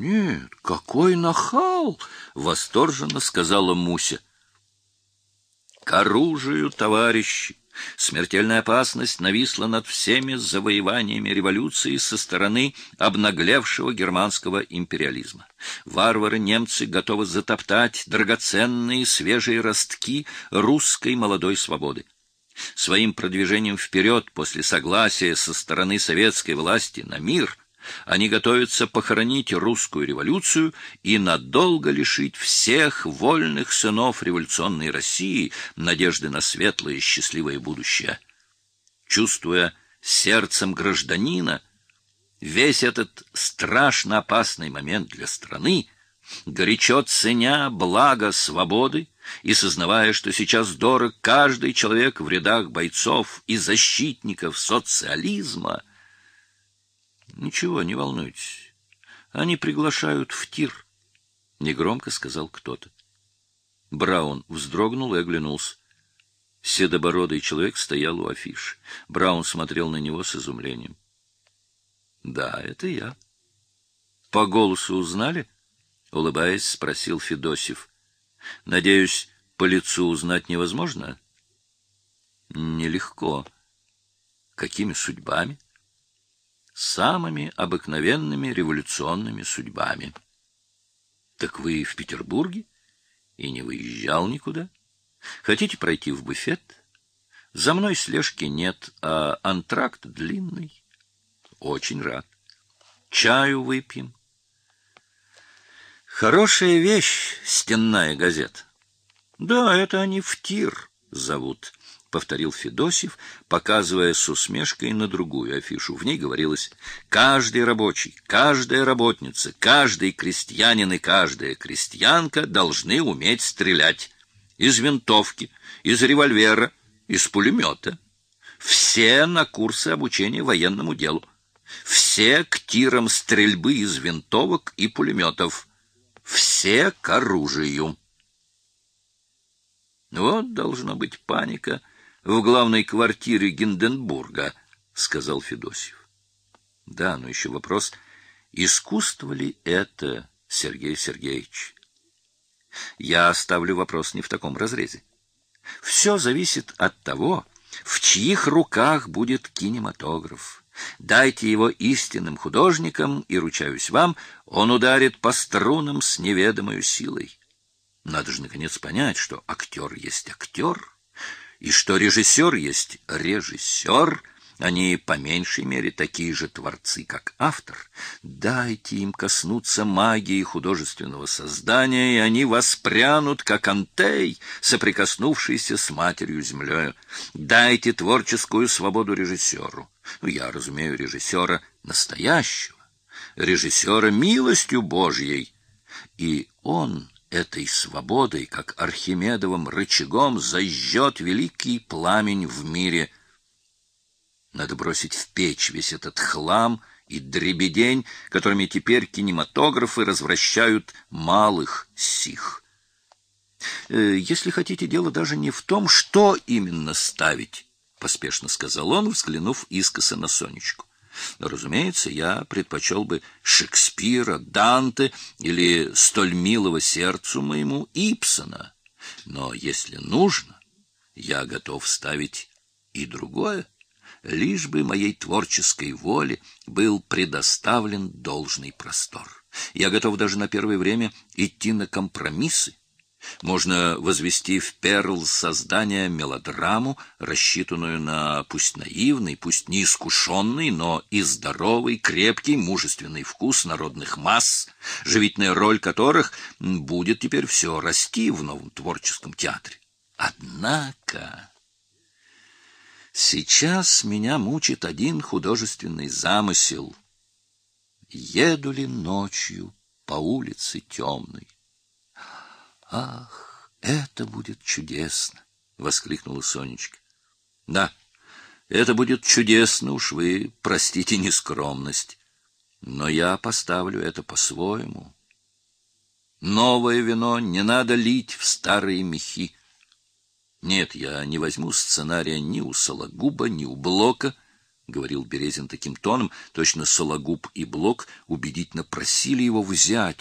Нет, какой нахал! — восторженно сказала Муся. — К оружию, товарищи! Смертельная опасность нависла над всеми завоеваниями революции со стороны обнаглевшего германского империализма. Варвары-немцы готовы затоптать драгоценные свежие ростки русской молодой свободы. Своим продвижением вперед после согласия со стороны советской власти на мир они готовятся похоронить русскую революцию и надолго лишить всех вольных сынов революционной России надежды на светлое и счастливое будущее. Чувствуя сердцем гражданина весь этот страшно опасный момент для страны, горячо ценя благо свободы и сознавая, что сейчас дорог каждый человек в рядах бойцов и защитников социализма, Ничего, не волнуйтесь. Они приглашают в тир, — негромко сказал кто-то. Браун вздрогнул и оглянулся. Седобородый человек стоял у афиши. Браун смотрел на него с изумлением. — Да, это я. — По голосу узнали? — улыбаясь, спросил Федосев. — Надеюсь, по лицу узнать невозможно? — Нелегко. — Какими судьбами? — самыми обыкновенными революционными судьбами. Так вы в Петербурге и не выезжал никуда? Хотите пройти в буфет? За мной слежки нет, а антракт длинный. Очень рад. Чаю выпьем. Хорошая вещь, стенная газета. Да, это они в тир зовут. — повторил Федосев, показывая с усмешкой на другую афишу. В ней говорилось «Каждый рабочий, каждая работница, каждый крестьянин и каждая крестьянка должны уметь стрелять. Из винтовки, из револьвера, из пулемета. Все на курсы обучения военному делу. Все к тирам стрельбы из винтовок и пулеметов. Все к оружию». Вот должна быть паника в главной квартире Гинденбурга, — сказал Федосев. — Да, но еще вопрос, искусство ли это, Сергей Сергеевич? Я оставлю вопрос не в таком разрезе. Все зависит от того, в чьих руках будет кинематограф. Дайте его истинным художникам, и, ручаюсь вам, он ударит по струнам с неведомой силой. Надо же, наконец, понять, что актер есть актер, и что режиссер есть режиссер, они по меньшей мере такие же творцы, как автор. Дайте им коснуться магии художественного создания, и они воспрянут, как антей, соприкоснувшийся с матерью землею. Дайте творческую свободу режиссеру. Ну, я разумею режиссера настоящего, режиссера милостью Божьей. И он этой свободой, как Архимедовым рычагом, зажжет великий пламень в мире. Надо бросить в печь весь этот хлам и дребедень, которыми теперь кинематографы развращают малых сих. Э, если хотите, дело даже не в том, что именно ставить, — поспешно сказал он, взглянув искоса на Сонечку. Но, разумеется, я предпочел бы Шекспира, Данте или столь милого сердцу моему Ипсона. Но если нужно, я готов ставить и другое, лишь бы моей творческой воле был предоставлен должный простор. Я готов даже на первое время идти на компромиссы, можно возвести в перл создания мелодраму, рассчитанную на пусть наивный, пусть неискушенный, но и здоровый, крепкий, мужественный вкус народных масс, живительная роль которых будет теперь все расти в новом творческом театре. Однако... Сейчас меня мучит один художественный замысел. Еду ли ночью по улице темной? Ах, это будет чудесно! — воскликнула Сонечка. — Да, это будет чудесно, уж вы простите нескромность. Но я поставлю это по-своему. Новое вино не надо лить в старые мехи. Нет, я не возьму сценария ни у Сологуба, ни у Блока, говорил Березин таким тоном, точно Сологуб и Блок убедительно просили его взять